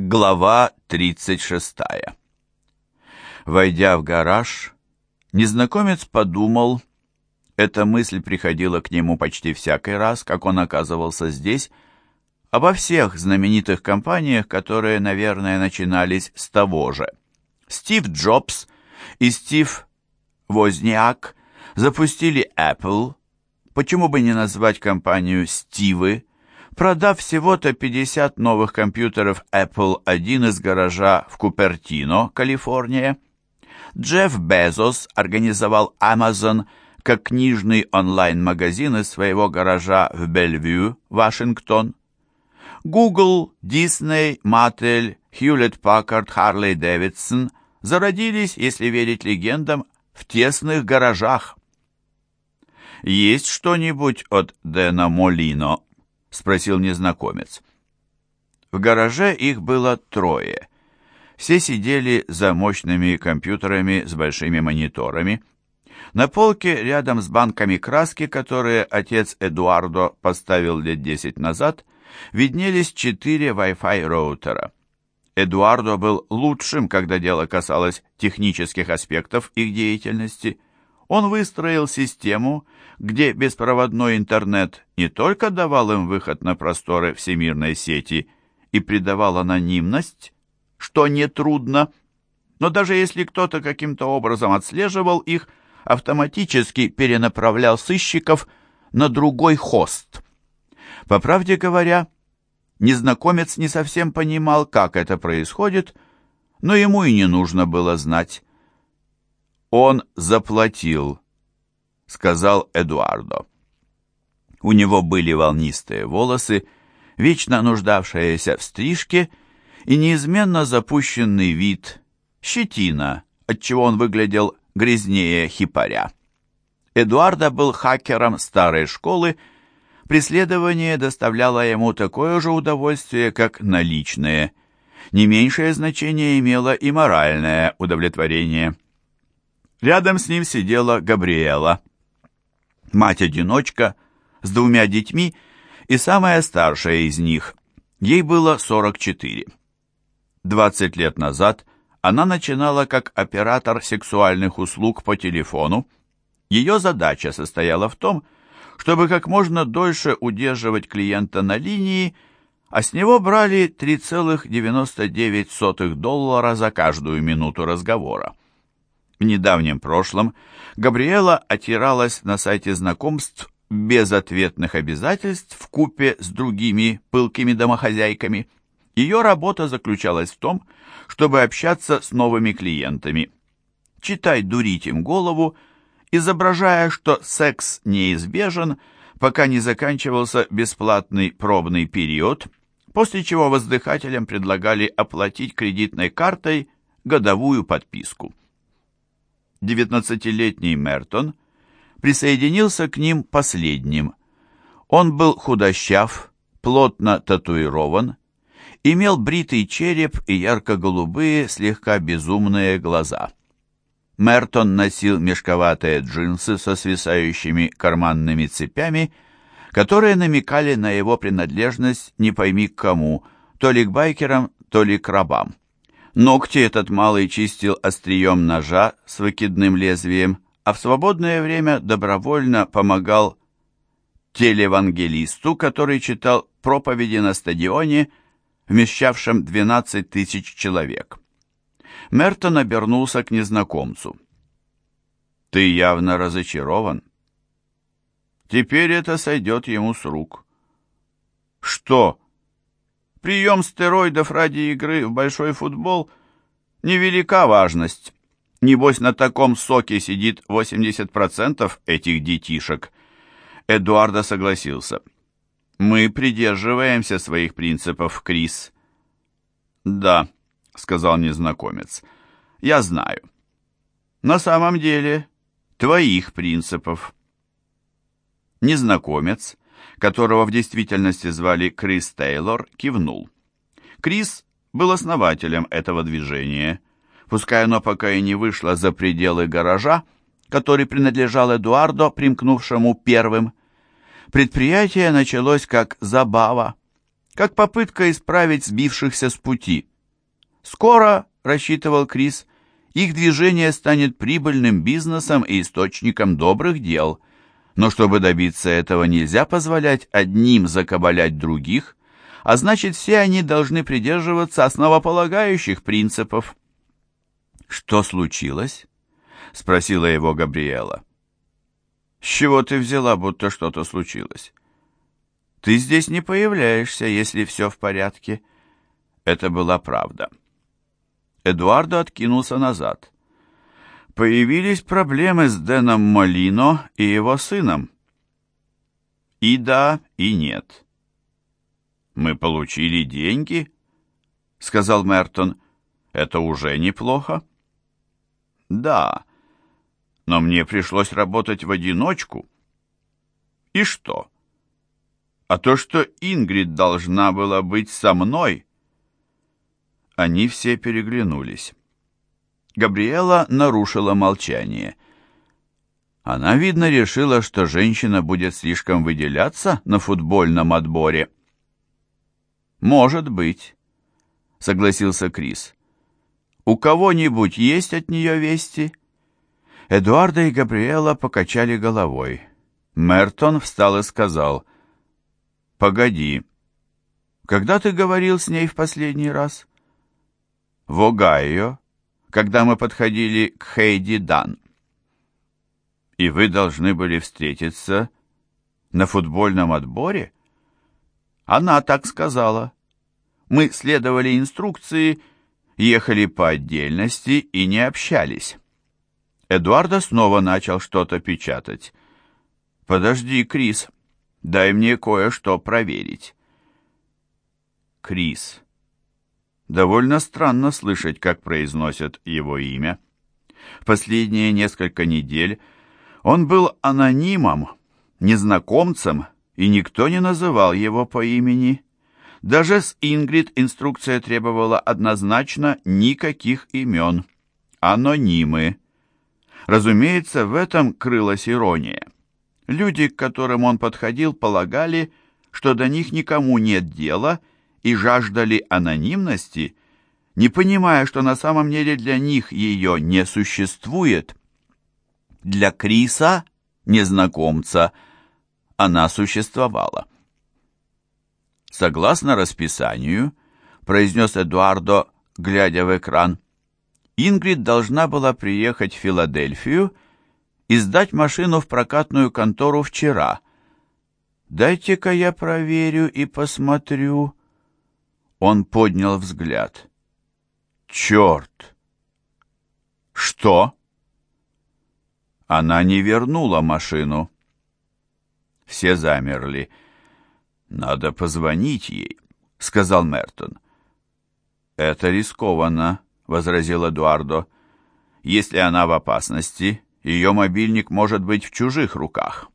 Глава 36 Войдя в гараж, незнакомец подумал, эта мысль приходила к нему почти всякий раз, как он оказывался здесь, обо всех знаменитых компаниях, которые, наверное, начинались с того же. Стив Джобс и Стив Возняк запустили Apple, почему бы не назвать компанию Стивы, продав всего-то 50 новых компьютеров Apple I из гаража в Купертино, Калифорния. Джефф Безос организовал Amazon как книжный онлайн-магазин из своего гаража в Бельвью, Вашингтон. Google, Disney, Mattel, Hewlett Packard, Harley Davidson зародились, если верить легендам, в тесных гаражах. Есть что-нибудь от Дэна Молино — спросил незнакомец. В гараже их было трое. Все сидели за мощными компьютерами с большими мониторами. На полке рядом с банками краски, которые отец Эдуардо поставил лет десять назад, виднелись четыре Wi-Fi роутера. Эдуардо был лучшим, когда дело касалось технических аспектов их деятельности – он выстроил систему, где беспроводной интернет не только давал им выход на просторы всемирной сети и придавал анонимность, что нетрудно, но даже если кто-то каким-то образом отслеживал их, автоматически перенаправлял сыщиков на другой хост. По правде говоря, незнакомец не совсем понимал, как это происходит, но ему и не нужно было знать. «Он заплатил», — сказал Эдуардо. У него были волнистые волосы, вечно нуждавшиеся в стрижке и неизменно запущенный вид, щетина, отчего он выглядел грязнее хипаря. Эдуардо был хакером старой школы, преследование доставляло ему такое же удовольствие, как наличные. Не меньшее значение имело и моральное удовлетворение – Рядом с ним сидела Габриэла, мать-одиночка с двумя детьми и самая старшая из них. Ей было 44. 20 лет назад она начинала как оператор сексуальных услуг по телефону. Ее задача состояла в том, чтобы как можно дольше удерживать клиента на линии, а с него брали 3,99 доллара за каждую минуту разговора. В недавнем прошлом Габриэла отиралась на сайте знакомств без ответных обязательств в купе с другими пылкими домохозяйками. Ее работа заключалась в том, чтобы общаться с новыми клиентами. Читай дурить им голову, изображая, что секс неизбежен, пока не заканчивался бесплатный пробный период, после чего воздыхателям предлагали оплатить кредитной картой годовую подписку. Девятнадцатилетний Мертон присоединился к ним последним. Он был худощав, плотно татуирован, имел бритый череп и ярко-голубые, слегка безумные глаза. Мертон носил мешковатые джинсы со свисающими карманными цепями, которые намекали на его принадлежность не пойми к кому, то ли к байкерам, то ли к рабам. Ногти этот малый чистил острием ножа с выкидным лезвием, а в свободное время добровольно помогал телевангелисту, который читал проповеди на стадионе, вмещавшем 12 тысяч человек. Мертон обернулся к незнакомцу. «Ты явно разочарован. Теперь это сойдет ему с рук». «Что?» Прием стероидов ради игры в большой футбол – невелика важность. Небось, на таком соке сидит 80% этих детишек. Эдуардо согласился. Мы придерживаемся своих принципов, Крис. Да, сказал незнакомец. Я знаю. На самом деле, твоих принципов. Незнакомец – которого в действительности звали Крис Тейлор, кивнул. Крис был основателем этого движения, пускай оно пока и не вышло за пределы гаража, который принадлежал Эдуардо, примкнувшему первым. Предприятие началось как забава. как попытка исправить сбившихся с пути. Скоро, рассчитывал Крис, их движение станет прибыльным бизнесом и источником добрых дел. Но чтобы добиться этого, нельзя позволять одним закабалять других, а значит, все они должны придерживаться основополагающих принципов. «Что случилось?» — спросила его Габриэла. «С чего ты взяла, будто что-то случилось?» «Ты здесь не появляешься, если все в порядке». Это была правда. Эдуардо откинулся назад. Появились проблемы с Дэном Молино и его сыном. И да, и нет. «Мы получили деньги», — сказал Мертон. «Это уже неплохо». «Да, но мне пришлось работать в одиночку». «И что?» «А то, что Ингрид должна была быть со мной». Они все переглянулись. Габриэла нарушила молчание. Она, видно, решила, что женщина будет слишком выделяться на футбольном отборе. «Может быть», — согласился Крис. «У кого-нибудь есть от нее вести?» Эдуарда и Габриэла покачали головой. Мертон встал и сказал, «Погоди, когда ты говорил с ней в последний раз?» «В Огайо, когда мы подходили к Хейди Дан». «И вы должны были встретиться на футбольном отборе?» «Она так сказала. Мы следовали инструкции, ехали по отдельности и не общались». Эдуарда снова начал что-то печатать. «Подожди, Крис, дай мне кое-что проверить». Крис. Довольно странно слышать, как произносят его имя. В последние несколько недель он был анонимом, незнакомцем, и никто не называл его по имени. Даже с Ингрид инструкция требовала однозначно никаких имен. Анонимы. Разумеется, в этом крылась ирония. Люди, к которым он подходил, полагали, что до них никому нет дела и жаждали анонимности, не понимая, что на самом деле для них ее не существует. Для Криса, незнакомца, она существовала. Согласно расписанию, произнес Эдуардо, глядя в экран, Ингрид должна была приехать в Филадельфию и сдать машину в прокатную контору вчера. «Дайте-ка я проверю и посмотрю». Он поднял взгляд. «Черт!» «Что?» Она не вернула машину. Все замерли. «Надо позвонить ей», — сказал Мертон. «Это рискованно», возразил Эдуардо. «Если она в опасности, ее мобильник может быть в чужих руках».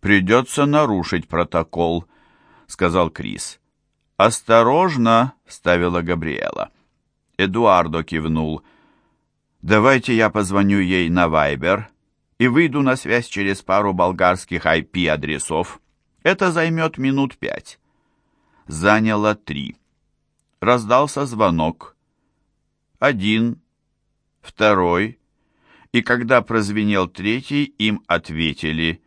«Придется нарушить протокол», — сказал Крис. «Осторожно», — вставила Габриэла. Эдуардо кивнул. «Давайте я позвоню ей на Вайбер и выйду на связь через пару болгарских IP-адресов. Это займет минут пять». Заняло три. Раздался звонок один, второй, и когда прозвенел третий, им ответили.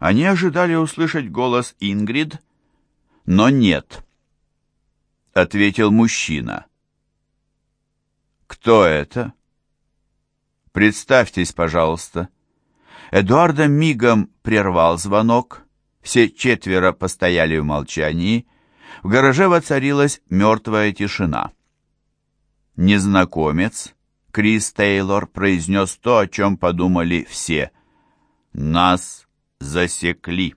Они ожидали услышать голос Ингрид, но нет. Ответил мужчина. «Кто это?» «Представьтесь, пожалуйста». Эдуарда мигом прервал звонок. Все четверо постояли в молчании. В гараже воцарилась мертвая тишина. Незнакомец, Крис Тейлор, произнес то, о чем подумали все. «Нас засекли».